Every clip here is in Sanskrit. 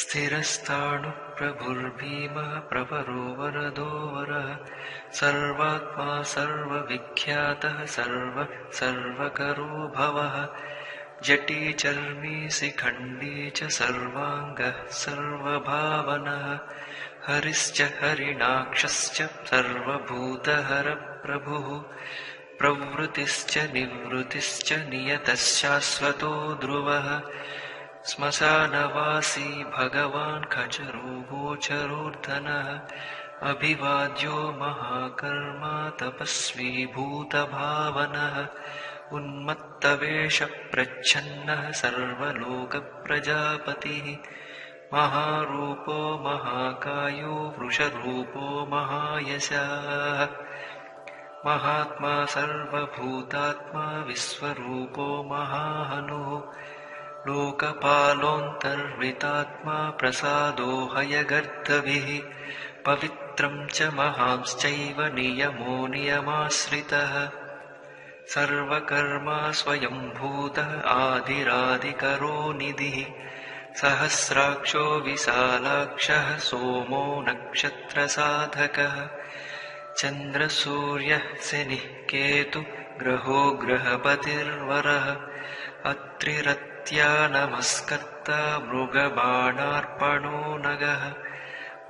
स्थिरस्ताणुप्रभुर्भीमः प्रवरो वरदो वरः सर्वात्मा सर्वविख्यातः सर्व सर्वकरो भवः जटी चर्मी शिखण्डी च सर्वाङ्गः सर्वभावनः हरिश्च हरिणाक्षश्च सर्वभूतहरप्रभुः प्रवृत्तिश्च निवृत्तिश्च नियतश्शाश्वतो ध्रुवः। श्मशानवासी भगवान् खचरोगोचरोर्धनः अभिवाद्यो महाकर्मा तपस्वी भूतभावनः। उन्मत्तवेषप्रच्छन्नः सर्वलोकप्रजापतिः। महारूपो महाकायो वृषरूपो महायशः महात्मा सर्वभूतात्मा विश्वरूपो महाहनुः। लोकपालोऽन्तर्वितात्मा प्रसादो हयगर्धभिः। पवित्रं च महांश्चैव नियमो नियमाश्रितः। सर्वकर्मा स्वयम्भूतः आदिरादिकरो निधिः। सहस्राक्षो विशालाक्षः सोमो नक्षत्रसाधकः चन्द्रसूर्यः शनिः केतु ग्रहो ग्रहपतिर्वरः अत्रिरत्या नमस्कर्ता मृगबाणार्पणो नगः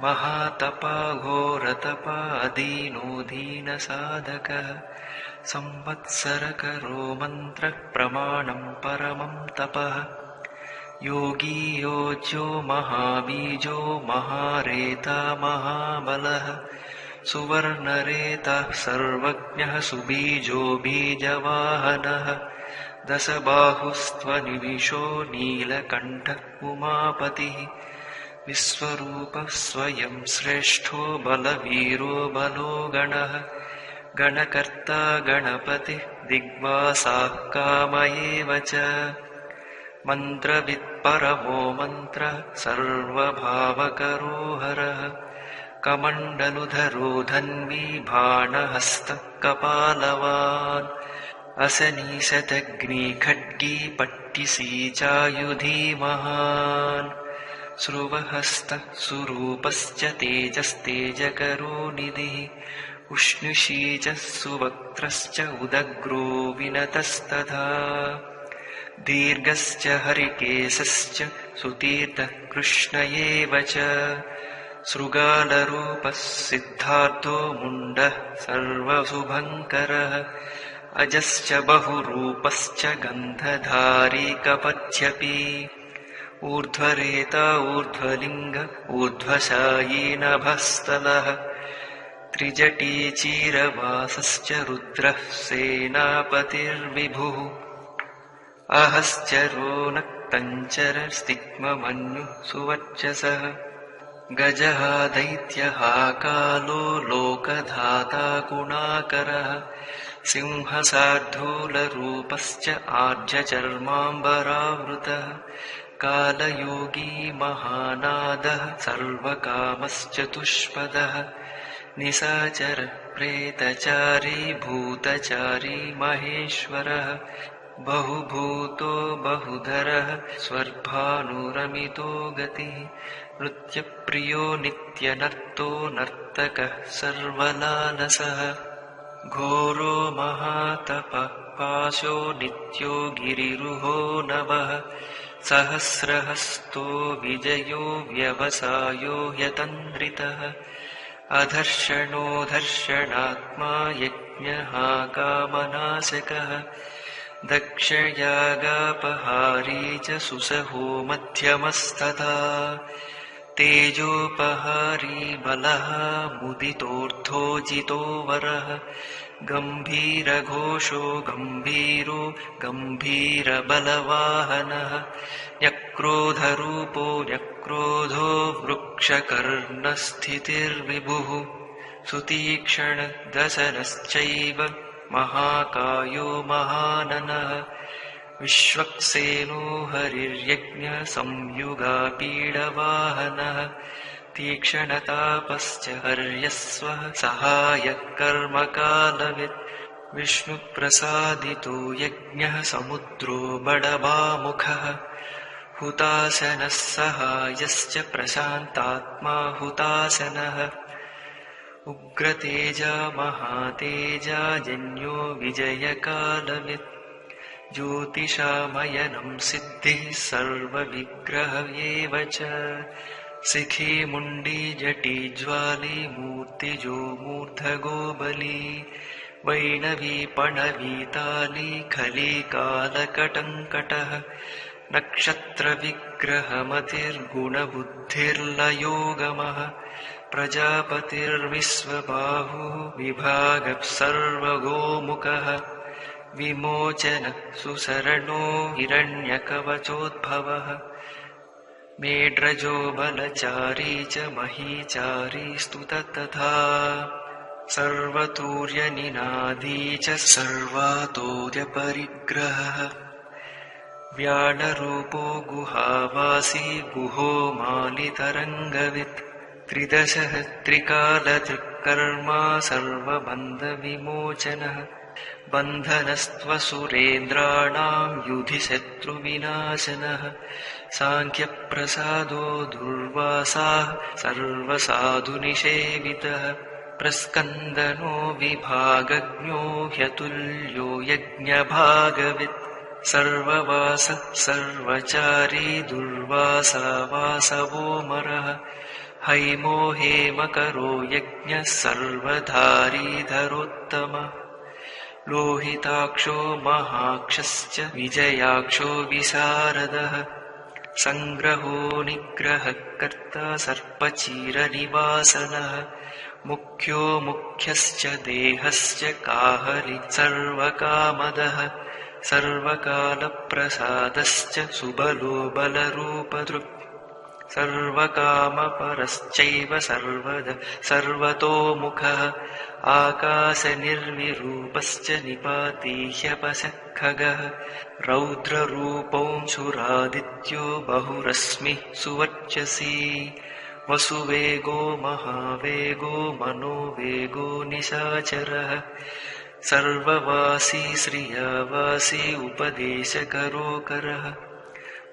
महातपा घोरतपादीनो दीनसाधकः संवत्सरकरो मन्त्रप्रमाणं परमं तपः योगी योज्यो महाबीजो महारेता महाबलः सुवर्णरेतः सर्वज्ञः सुबीजो बीजवाहनः दशबाहुस्त्वनिविशो नीलकण्ठः उमापतिः विश्वरूपः स्वयं श्रेष्ठो बलवीरो बलो गणः गणकर्ता गणपतिः दिग्वासाः काम एव च मन्त्रवित्परमो मन्त्रः सर्वभावकरो हरः कमण्डलुधरो धन्वी भाणहस्तः कपालवान् असनीशदग्नि खड्गी पट्टिसी चायुधी महान् श्रुवहस्तः सुरूपश्च तेजस्तेजकरो निधिः उष्णुषी च सुवक्त्रश्च उदग्रो विनतस्तथा दीर्घश्च हरिकेशश्च सुतीर्थः कृष्ण एव च शृगालरूपः सिद्धार्थो मुण्डः सर्वशुभङ्करः। अजश्च बहुरूपश्च गन्धधारी कपच्छपि ऊर्ध्वरेता ऊर्ध्वलिङ्ग ऊर्ध्वशायी नभस्तलः त्रिजटीचीरवासश्च रुद्रः सेनापतिर्विभुः। अहश्चरो नक्तञ्चरस्तिग्मन्युः सुवर्चसः गजः दैत्यः कालो लोकधाता गुणाकरः सिंहसार्धूलरूपश्च आर्जचर्माम्बरावृतः कालयोगी महानादः सर्वकामश्चतुष्पदः भूतचारी महेश्वरः बहुभूतो बहुधरः स्वर्भानुरमितो गतिः नृत्यप्रियो नित्यनर्तो नर्तकः सर्वलालसः। घोरो महातपः पाशो नित्यो गिरिरुहो नवः। सहस्रहस्तो विजयो व्यवसायो ह्यतन्द्रितः अधर्षणो धर्षणात्मा यज्ञः कामनाशकः दक्षयागापहारी च सुसहो मध्यमस्तथा तेजोपहारी बलः मुदितोऽर्धोजितो वरः। गम्भीरघोषो गम्भीरो गम्भीरबलवाहनः। न्यक्रोधरूपो न्यक्रोधो वृक्षकर्णस्थितिर्विभुः। सुतीक्ष्णदशनश्चैव महाकायो महाननः विश्वक्सेनो हरिर्यज्ञसंयुगापीडवाहनः तीक्ष्णतापश्च हर्यस्वः सहायः कर्मकालवित्। विष्णुप्रसादितो यज्ञः समुद्रो बडवामुखः हुताशनः सहायश्च प्रशान्तात्मा हुताशनः। उग्रतेजा महातेजाजन्यो विजयकालवित् ज्योतिषामयनं सिद्धिः सर्वविग्रह एव च। शिखी मुण्डी जटी ज्वाली मूर्तिजो मूर्धगो बली वैणवी पणवीताली खली कालकटङ्कटः। नक्षत्रविग्रहमतिर्गुणबुद्धिर्लयोगमः। प्रजापतिर्विश्वबाहुः विभागः सर्वगोमुखः विमोचन सुसरणो हिरण्यकवचोद्भवः। मेढ्रजो बलचारी च महीचारी स्तुत तथा सर्वतूर्यनिनादी च सर्वातोर्यपरिग्रहः। व्याळरूपो गुहावासी गुहो मालितरङ्गवित्। त्रिदशः त्रिकालदृक्कर्मा सर्वबन्धविमोचनः बन्धनस्त्वसुरेन्द्राणाम् युधि शत्रुविनाशनः। साङ्ख्यप्रसादो दुर्वासाः सर्वसाधुनिषेवितः। प्रस्कन्दनो विभागज्ञो ह्यतुल्यो यज्ञभागवित्। सर्ववासः सर्वचारी दुर्वासा वासवोमरः हैमो हेमकरो यज्ञः सर्वधारीधरोत्तमः लोहिताक्षो महाक्षश्च विजयाक्षो विशारदः। सङ्ग्रहो निग्रहः कर्ता सर्पचीरनिवासनः। मुख्यो मुख्यश्च देहश्च काहरि सर्वकामदः। सर्वकालप्रसादश्च सुबलो बलरूपदृक् सर्वकामपरश्चैव सर्वद सर्वतोमुखः आकाशनिर्विरूपश्च निपाती ह्यपशः खगः रौद्ररूपौंशुरादित्यो बहुरश्मिः सुवर्चसी। वसुवेगो महावेगो मनोवेगो निशाचरः। सर्ववासी श्रियवासी उपदेशकरोकरः।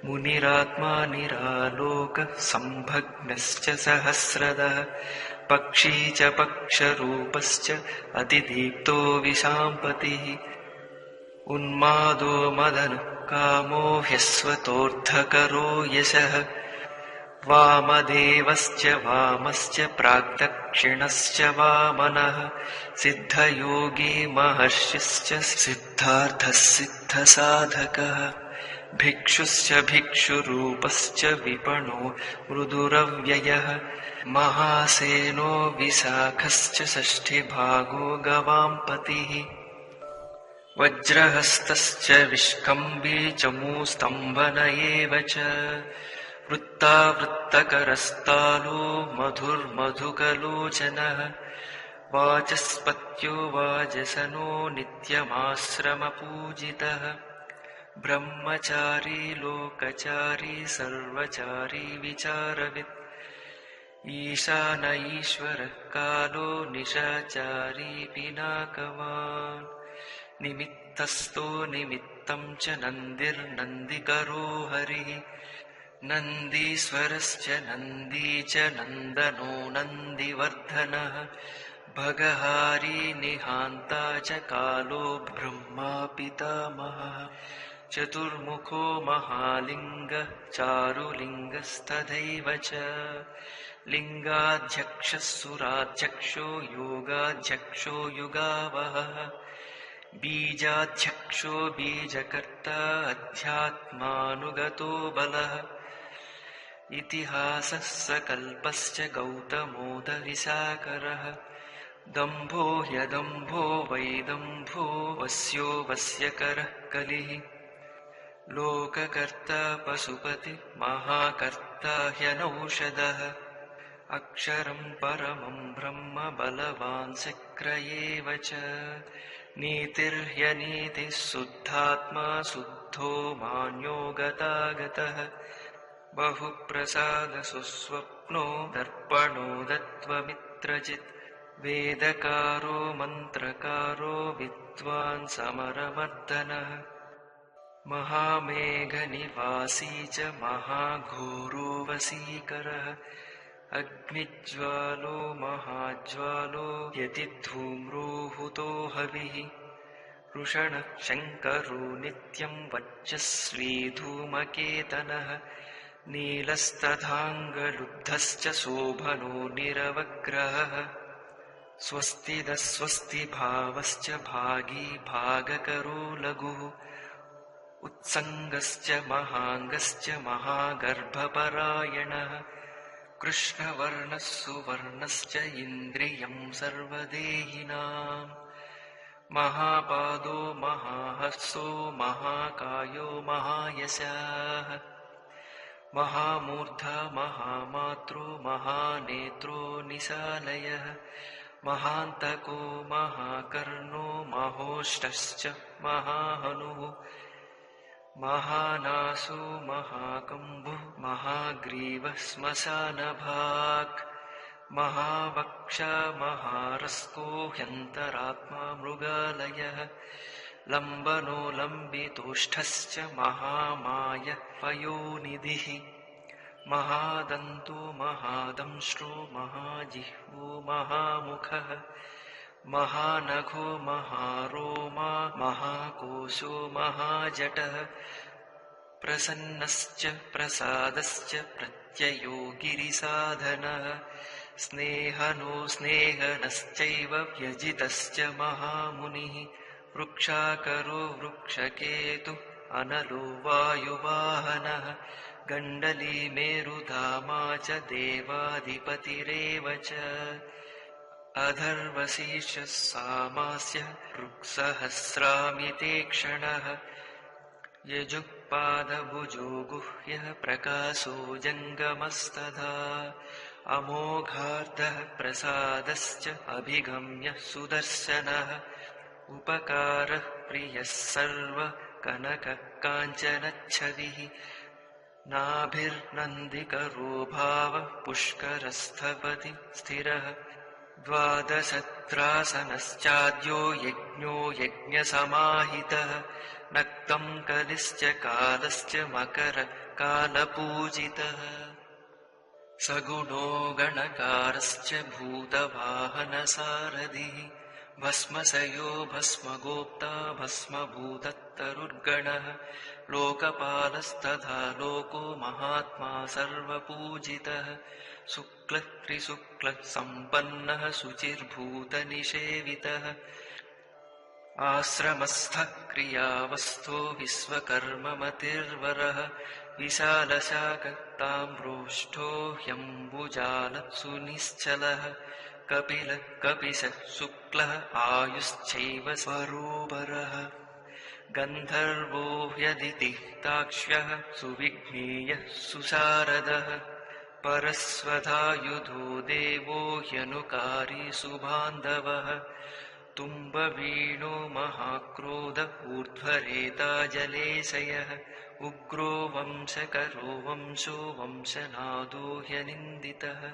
मुनिरात्मा निरालोकः सम्भग्नश्च सहस्रदः पक्षी च पक्षरूपश्च अतिदीप्तो विशाम्पतिः। उन्मादो मदनुः कामो ह्यस्वतोऽर्थकरो यशः। वामदेवश्च वामश्च प्राग्दक्षिणश्च वामनः। सिद्धयोगी महर्षिश्च सिद्धार्थः सिद्धसाधकः भिक्षुश्च भिक्षुरूपश्च विपणो मृदुरव्ययः महासेनो विशाखश्च षष्ठिभागो गवाम्पतिः। वज्रहस्तश्च विष्कम्बी चमूस्तम्भन एव च। वृत्तावृत्तकरस्तालो मधुर्मधुकलोचनः। वाचस्पत्यो वाजसनो नित्यमाश्रमपूजितः ब्रह्मचारी लोकचारी सर्वचारी विचारवित्। ईशान ईश्वरः कालो निशाचारी पिनाकवान्। निमित्तस्थो निमित्तं च नन्दिर्नन्दिकरो हरिः। नन्दीश्वरश्च नन्दी च नन्दनो नन्दिवर्धनः। भगहारी निहान्ता च कालो ब्रह्मा पितामहः चतुर्मुखो महालिङ्गः चारुलिङ्गस्तथैव च। लिङ्गाध्यक्षः सुराध्यक्षो योगाध्यक्षो युगावहः। बीजाध्यक्षो बीजकर्ता अध्यात्मानुगतो बलः। इतिहासः सकल्पश्च गौतमोदविशाकरः दम्भो ह्यदम्भो वैदम्भो वस्यो वस्यकरः कलिः लोककर्ता पशुपति महाकर्ता ह्यनौषधः। अक्षरम् परमम् ब्रह्म बलवान् शक्र एव च नीतिर्ह्यनीतिः शुद्धात्मा शुद्धो मान्यो गतागतः बहुप्रसादसुस्वप्नो दर्पणो दत्त्वमित्रचित् वेदकारो मन्त्रकारो विद्वान् समरमर्दनः महामेघनिवासी च महाघोरो वसीकरः अग्निज्वालो महाज्वालो यदि धूम्रोहुतो हविः। वृषणः शङ्करो नित्यं वच्चस्वी धूमकेतनः नीलस्तथाङ्गलुब्धश्च शोभनो निरवग्रहः। स्वस्तिदस्वस्तिभावश्च भागी भागकरो लघुः उत्सङ्गश्च महाङ्गश्च महागर्भपरायणः कृष्णवर्णः सुवर्णश्च इन्द्रियं सर्वदेहिनाम्। महापादो महाहस्सो महाकायो महायशः। महामूर्धा महामात्रो महानेत्रो निशालयः। महान्तको महाकर्णो महोष्टश्च महाहनुः महानासो महाकम्भुः महाग्रीवः महावक्षा महारस्तो ह्यन्तरात्मा मृगालयः। लम्बनो लम्बितोष्ठश्च महामायः पयोनिधिः महादन्तो महादंष्ट्रो महाजिह्वो महामुखः महानघो महारोमा महाकोशो महाजटः प्रसन्नश्च प्रसादश्च प्रत्ययो गिरिसाधनः स्नेहनो स्नेहनश्चैव व्यजितश्च महामुनिः वृक्षाकरो वृक्षकेतु अनलो वायुवाहनः गण्डली मेरुधामा च देवाधिपतिरेव च अधर्वशीर्षः सामास्य ऋक्सहस्रामिते क्षणः। यजुःपादभुजो गुह्यः प्रकाशो जङ्गमस्तथा। अमोघार्धः प्रसादश्च अभिगम्य सुदर्शनः। उपकारः प्रियः सर्वकनकः काञ्चनच्छविः नाभिर्नन्दिकरो भावः पुष्करस्थपति स्थिरः द्वादशत्रासनश्चाद्यो यज्ञो यज्ञसमाहितः नक्तम् कलिश्च कालश्च मकरकालपूजितः। सगुणो गणकारश्च भूतवाहनसारथिः भस्मसयो भस्मगोप्ता भस्मभूततरुर्गणः लोकपालस्तथा लोको महात्मा सर्वपूजितः शुक्लः त्रिशुक्लः सम्पन्नः शुचिर्भूतनिषेवितः। आश्रमस्थः क्रियावस्थो विश्वकर्ममतिर्वरः। विशालशाकताम्रोष्ठो ह्यम्बुजालः सुनिश्चलः कपिलः कपिशः शुक्लः आयुश्चैव स्वरोबरः गन्धर्वो ह्यदितिक्ताक्ष्यः सुविघ्नेयः सुशारदः परस्वधायुधो देवो ह्यनुकारी सुबान्धवः। तुम्बवीणो महाक्रोध ऊर्ध्वरेता जलेशयः। उग्रो वंशकरो वंशो वंशनादो ह्यनिन्दितः।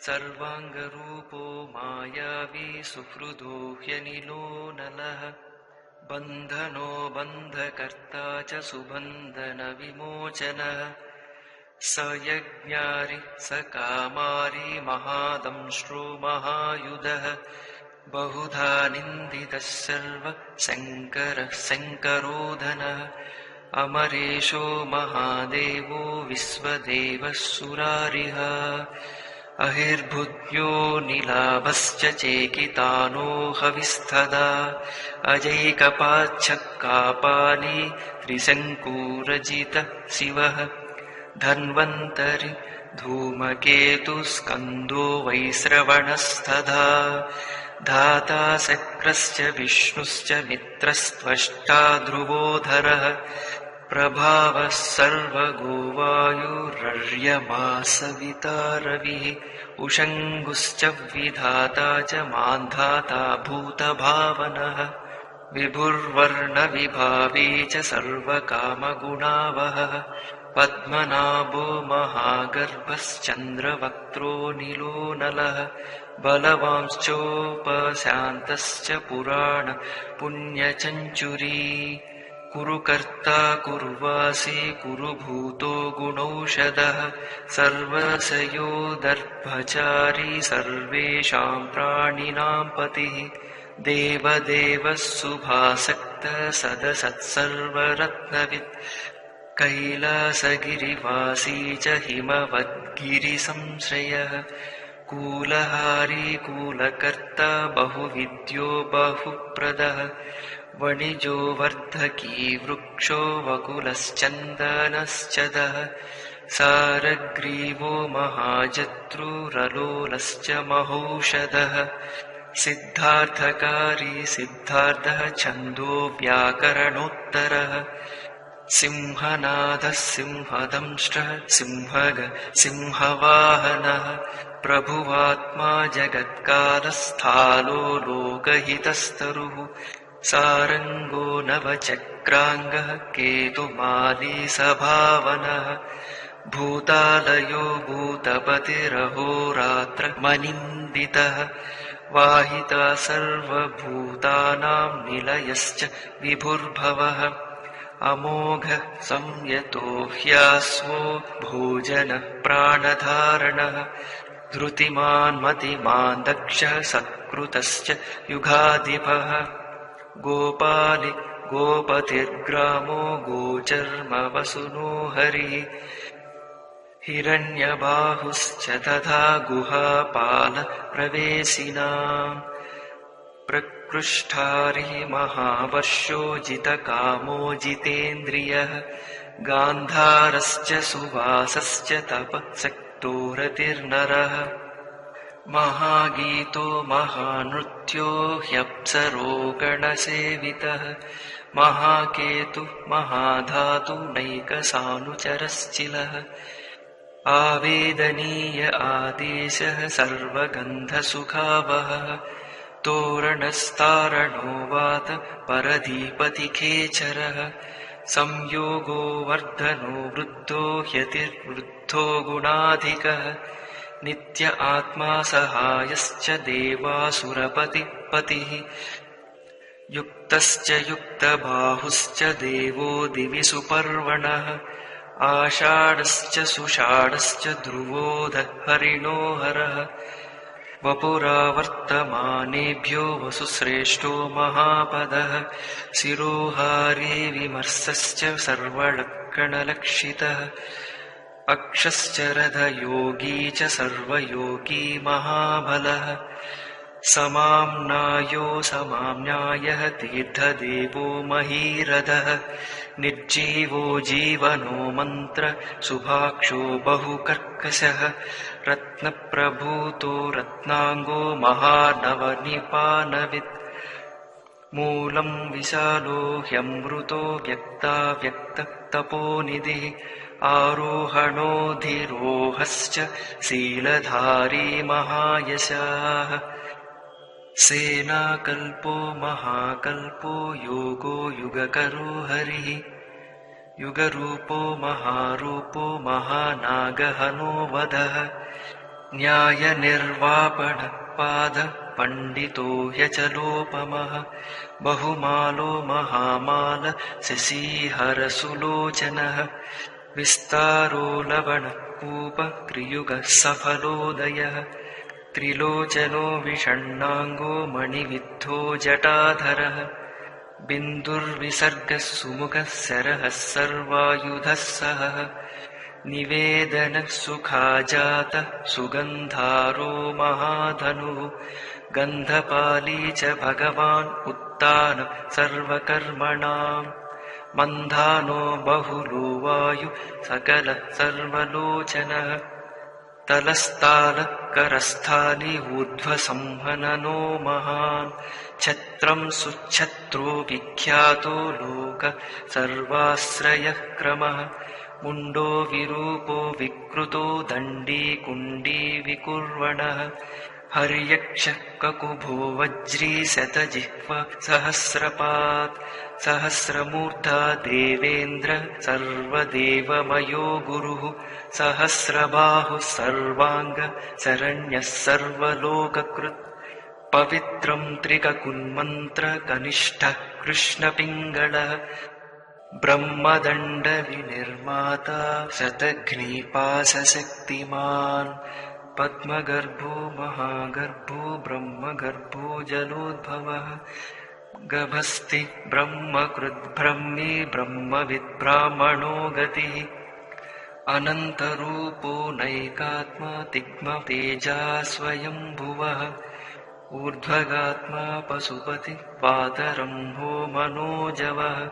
सर्वाङ्गरूपो मायावी सुहृदो ह्यनिलो नलः। बन्धनो बन्धकर्ता च सुबन्धनविमोचनः स यज्ञारि स कामारि महादंष्ट्रो महायुधः। बहुधा निन्दितः सर्व शङ्करः शङ्करोधनः। अमरेशो महादेवो विश्वदेवः सुरारिः। चेकितानो हविस्तदा अजैकपाच्छक्कापाली त्रिशङ्कूरजितः शिवः धन्वन्तरि धूमकेतुस्कन्दो वैश्रवणस्तथा। धाता शक्रश्च विष्णुश्च मित्रस्त्वष्टा ध्रुवोधरः। प्रभावः सर्वगो वायुरर्यमासविता रविः उषङ्गुश्च विधाता च मान्धाता भूतभावनः। विभुर्वर्णविभावी च सर्वकामगुणावहः पद्मनाभो महागर्भश्चन्द्रवक्त्रो नीलो नलः बलवांश्चोपशान्तश्च पुराण पुण्यचञ्चुरी कुरु कर्ता कुर्वासि कुरु भूतो गुणौषधः सर्वसयो दर्भचारी सर्वेषां प्राणिनां पतिः देवदेवः सुभासक्तः सदसत्सर्वरत्नवित् कैलासगिरिवासी च हिमवद्गिरिसंश्रयः। कूलहारी कूलकर्ता बहुविद्यो बहुप्रदः। वणिजो वर्धकी वृक्षो वकुलश्चन्दनश्चदः। सारग्रीवो महाजत्रुरलोलश्च महौषधः। सिद्धार्थकारी सिद्धार्थः छन्दो व्याकरणोत्तरः सिंहनादः सिंहदंष्ट्रः सिंहग सिंहवाहनः प्रभुवात्मा जगत्कालस्थालो लोकहितस्तरुः सारङ्गो नवचक्राङ्गः केतुमाली सभावनः भूतालयो भूतपतिरहोरात्रमनिन्दितः वाहिता सर्वभूतानां निलयश्च विभुर्भवः अमोघः संयतो ह्यास्वो भोजनः प्राणधारणः धृतिमान् मतिमान् दक्षः सत्कृतश्च युगाधिपः। गोपालि गोपतिर्ग्रामो गोचर्मवसुनो हरिः। हिरण्यबाहुश्च तथा गुहापालप्रवेशिनाम् प्रकृष्ठारिः महावर्षो जितकामो जितेन्द्रियः गान्धारश्च सुवासश्च तपसक्तो रतिर्नरः महागीतो महानृत्यो ह्यप्सरो गणसेवितः महाकेतुः महाधातु नैकसानुचरश्चिलः। आवेदनीय आदेशः सर्वगन्धसुखावहः तोरणस्तारणो वात परधीपतिखेचरः संयोगो वर्धनो वृद्धो ह्यतिर्वृद्धो गुणाधिकः। नित्य आत्मा सहायश्च देवासुरपतिपतिः। युक्तश्च युक्तबाहुश्च देवो दिवि सुपर्वणः। आषाढश्च सुषाढश्च ध्रुवोध हरिणो हरः वपुरावर्तमानेभ्यो वसुश्रेष्ठो महापदः। शिरोहारी विमर्शश्च सर्वलक्षणलक्षितः। अक्षश्च रथयोगी च सर्वयोगी महाबलः समाम्नायो समाम्नायः तीर्थदेवो महीरथः। निर्जीवो जीवनो मन्त्र सुभाक्षो बहुकर्कशः। रत्नप्रभूतो रत्नाङ्गो महानवनिपानवित्। मूलम् विशालो ह्यमृतो व्यक्ता व्यक्ततपोनिधिः आरोहणोऽधिरोहश्च शीलधारी महायशाः सेनाकल्पो महाकल्पो योगो युगकरो हरिः। युगरूपो महारूपो महानागहनो वधः। न्यायनिर्वापणपादः पण्डितो ह्यचलोपमः बहुमालो महामाल शशीहरसुलोचनः। विस्तारो लवणकूपत्रियुगः सफलोदयः त्रिलोचनो विषण्णाङ्गो मणिविद्धो जटाधरः बिन्दुर्विसर्गः सुमुखः सरः सर्वायुधः सहः निवेदनः सुखाजातः सुगन्धारो महाधनुः गन्धपाली च भगवान् उत्तान सर्वकर्मणाम् मन्धानो बहुलो वायु सकलः सर्वलोचनः तलस्तालकरस्थाली ऊर्ध्वसंहननो महान्। छत्रम् सुच्छत्रो विख्यातो लोक सर्वाश्रयः क्रमः। मुण्डो विरूपो विकृतो दण्डी कुण्डी विकुर्वणः हर्यक्ष ककुभो वज्री शतजिह्व सहस्रपात् सहस्रमूर्धा देवेन्द्र सर्वदेवमयो गुरुः सहस्रबाहुः सर्वाङ्ग शरण्यः सर्वलोककृत्। पवित्रम् त्रिककुन्मन्त्रकनिष्ठः कृष्णपिङ्गळः ब्रह्मदण्डविनिर्माता शतघ्नीपाशक्तिमान् पद्मगर्भो महागर्भो ब्रह्मगर्भो जलोद्भवः। गभस्ति ब्रह्मकृद्ब्रह्मी ब्रह्मविद्ब्राह्मणो गतिः। अनन्तरूपो नैकात्मा तिग्मतेजा स्वयम्भुवः। ऊर्ध्वगात्मा पशुपति पातरम्भो मनोजवः।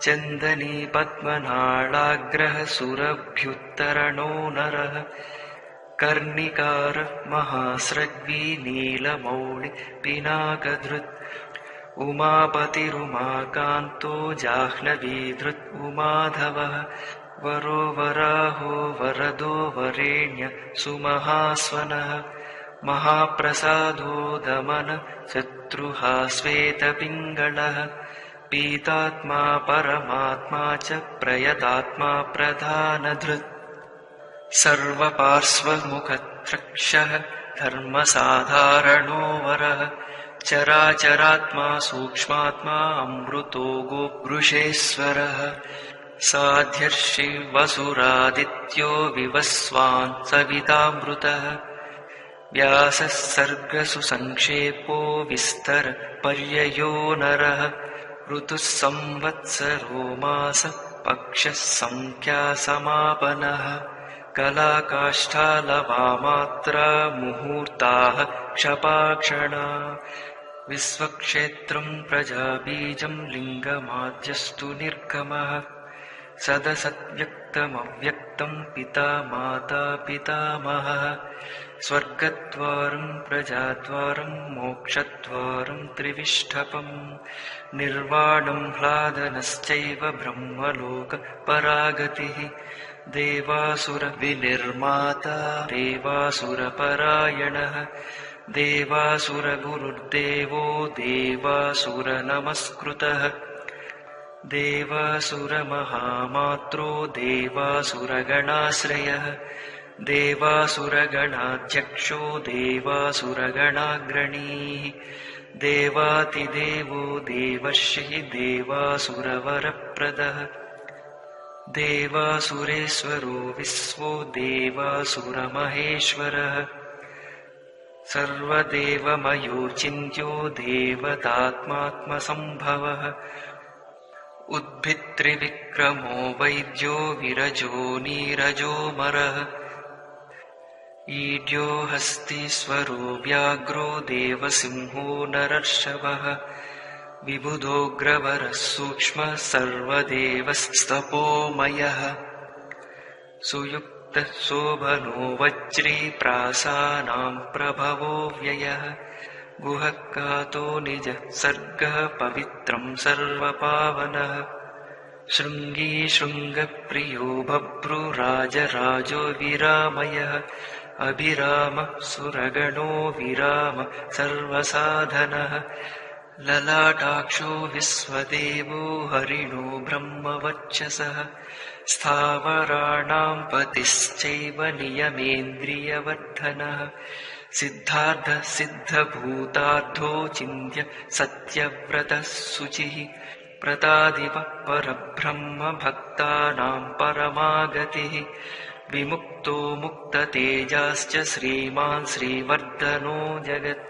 चन्दनी पद्मनाळाग्रह सुरभ्युत्तरणो नरः कर्णिकार महास्रग्वी नीलमौळि पिनाकधृत्। उमापतिरुमाकान्तो जाह्नवीधृत् उमाधवः। वरो वराहो वरदो वरेण्य सुमहास्वनः। महाप्रसादो दमन शत्रुहा श्वेतपिङ्गळः पीतात्मा परमात्मा च प्रयतात्मा प्रधानधृत् सर्वपार्श्वमुखत्रक्षः धर्मसाधारणो वरः चराचरात्मा सूक्ष्मात्मा अमृतो गोवृषेश्वरः साध्यर्षि वसुरादित्यो विवस्वान् सवितामृतः। व्यासः सर्गसु सङ्क्षेपो विस्तर पर्ययो नरः। ऋतुः संवत्सरो मास पक्षः सङ्ख्यासमापनः कलाकाष्ठालवामात्रा मुहूर्ताः क्षपाक्षणा। विश्वक्षेत्रम् प्रजाबीजम् लिङ्गमाद्यस्तु निर्गमः। सदसद्व्यक्तमव्यक्तम् पिता माता पितामहः। स्वर्गद्वारम् प्रजाद्वारम् मोक्षद्वारम् त्रिविष्ठपम् निर्वाणम् ह्लादनश्चैव ब्रह्मलोकपरागतिः देवासुरविनिर्माता देवासुरपरायणः देवासुरगुरुर्देवो देवासुरनमस्कृतः। देवासुरमहामात्रो देवासुरगणाश्रयः। देवासुरगणाध्यक्षो देवासुरगणाग्रणीः। देवातिदेवो देवर्षिः देवासुरवरप्रदः देवासुरेश्वरो विश्वो देवासुरमहेश्वरः। सर्वदेवमयो चिन्त्यो देवतात्मात्मसम्भवः। उद्भित्रिविक्रमो वैद्यो विरजो नीरजोमरः ईड्यो हस्तीश्वरो व्याघ्रो देवसिंहो नरर्षभः विबुधोऽग्रवरः सूक्ष्मः सर्वदेवस्तपोमयः। सुयुक्तः शोभनो वज्री प्रासानाम् प्रभवो व्ययः। गुहः कातो निजः सर्गः पवित्रम् सर्वपावनः। शृङ्गी शृङ्गप्रियो बभ्रुराजराजो विरामयः अभिरामः सुरगणो विराम सर्वसाधनः ललाटाक्षो विश्वदेवो हरिणो ब्रह्मवक्षसः स्थावराणाम् पतिश्चैव नियमेन्द्रियवर्धनः। सिद्धार्थः सिद्धभूतार्थो चिन्त्य सत्यव्रतः शुचिः। प्रतादिवः परब्रह्म भक्तानाम् परमागतिः। विमुक्तो मुक्ततेजाश्च श्रीमान् श्रीवर्धनो जगत्